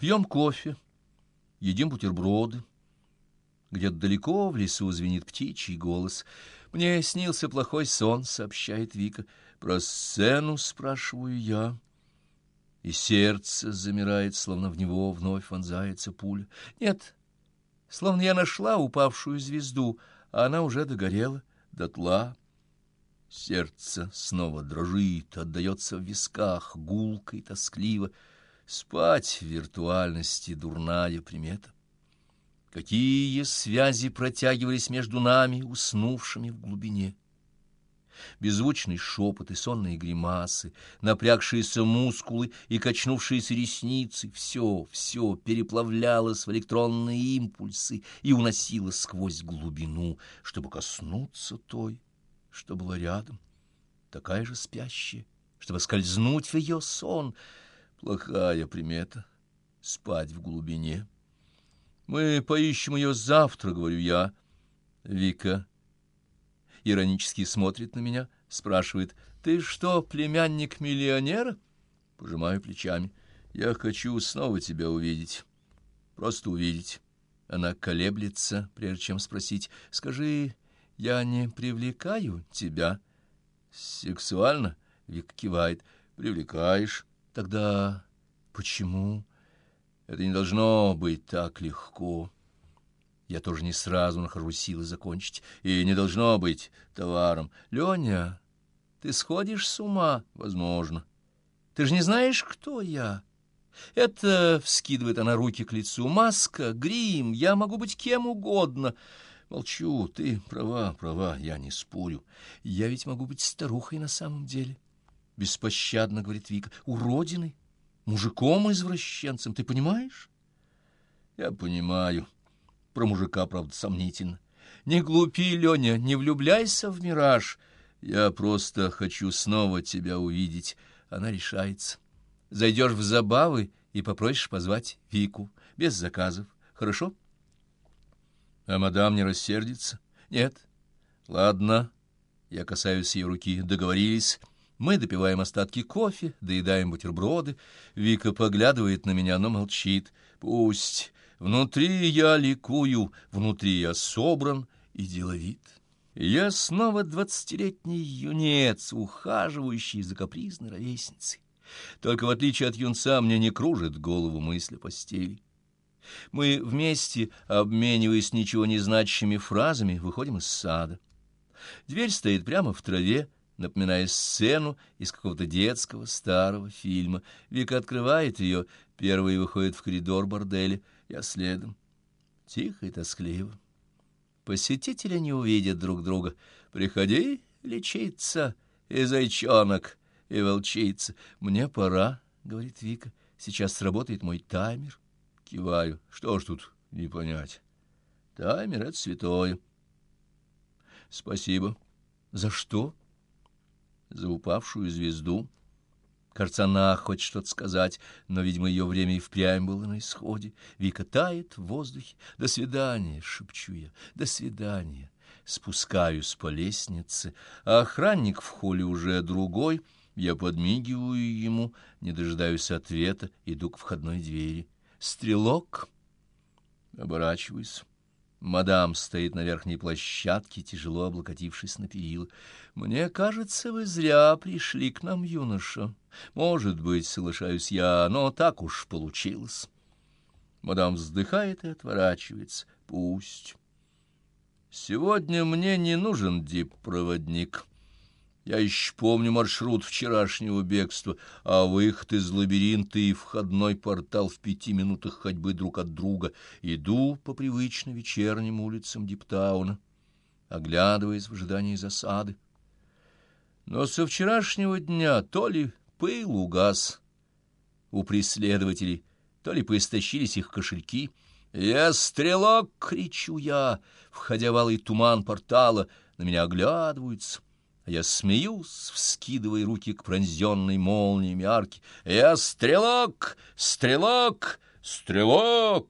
Пьем кофе, едим бутерброды. Где-то далеко в лесу звенит птичий голос. «Мне снился плохой сон», — сообщает Вика. «Про сцену?» — спрашиваю я. И сердце замирает, словно в него вновь вонзается пуля. «Нет, словно я нашла упавшую звезду, а она уже догорела дотла». Сердце снова дрожит, отдается в висках, гулко и тоскливо. Спать в виртуальности — дурная примета. Какие связи протягивались между нами, уснувшими в глубине? Беззвучный шепот и сонные гримасы, напрягшиеся мускулы и качнувшиеся ресницы — все, все переплавлялось в электронные импульсы и уносилось сквозь глубину, чтобы коснуться той, что была рядом, такая же спящая, чтобы скользнуть в ее сон. Плохая примета — спать в глубине. Мы поищем ее завтра, говорю я. Вика иронически смотрит на меня, спрашивает, «Ты что, племянник миллионера?» Пожимаю плечами. «Я хочу снова тебя увидеть. Просто увидеть». Она колеблется, прежде чем спросить, «Скажи, я не привлекаю тебя?» «Сексуально?» — Вик кивает. «Привлекаешь. Тогда почему?» Это не должно быть так легко. Я тоже не сразу нахожу силы закончить. И не должно быть товаром. Леня, ты сходишь с ума? Возможно. Ты же не знаешь, кто я? Это, вскидывает она руки к лицу, маска, грим, я могу быть кем угодно. Молчу, ты права, права, я не спорю. Я ведь могу быть старухой на самом деле. Беспощадно, говорит Вика, уродиной мужиком-извращенцем, ты понимаешь? Я понимаю. Про мужика, правда, сомнительно. Не глупи, Леня, не влюбляйся в мираж. Я просто хочу снова тебя увидеть. Она решается. Зайдешь в забавы и попросишь позвать Вику. Без заказов. Хорошо? А мадам не рассердится? Нет. Ладно. Я касаюсь ее руки. Договорились. Мы допиваем остатки кофе, доедаем бутерброды. Вика поглядывает на меня, но молчит. Пусть. Внутри я ликую, внутри я собран и деловит. Я снова двадцатилетний юнец, ухаживающий за капризной ровесницей. Только в отличие от юнца мне не кружит голову мысль о постели. Мы вместе, обмениваясь ничего не значащими фразами, выходим из сада. Дверь стоит прямо в траве, напоминая сцену из какого-то детского старого фильма. Вика открывает ее, первый выходит в коридор борделя, я следом. Тихо и тоскливо. Посетители не увидят друг друга. Приходи лечиться, и зайчонок, и волчица. Мне пора, — говорит Вика. Сейчас сработает мой таймер. Киваю. Что ж тут не понять? Таймер — это святое. Спасибо. За что? За упавшую звезду. Кажется, она хочет что-то сказать, но, видимо, ее время и впрямь было на исходе. Вика тает в воздухе. «До свидания!» — шепчу я. «До свидания!» Спускаюсь по лестнице, а охранник в холле уже другой. Я подмигиваю ему, не дожидаюсь ответа, иду к входной двери. «Стрелок!» Оборачиваюсь. Мадам стоит на верхней площадке, тяжело облокотившись на перила. «Мне кажется, вы зря пришли к нам, юноша. Может быть, соглашаюсь я, но так уж получилось». Мадам вздыхает и отворачивается. «Пусть. Сегодня мне не нужен дип-проводник». Я еще помню маршрут вчерашнего бегства, а выход из лабиринта и входной портал в пяти минутах ходьбы друг от друга. Иду по привычно вечерним улицам Диптауна, оглядываясь в ожидании засады. Но со вчерашнего дня то ли пыл угас у преследователей, то ли поистощились их кошельки. «Я стрелок!» — кричу я, входя в алый туман портала, на меня оглядываются — я смеюсь, вскидывая руки к пронзенной молниями арки. Я стрелок, стрелок, стрелок!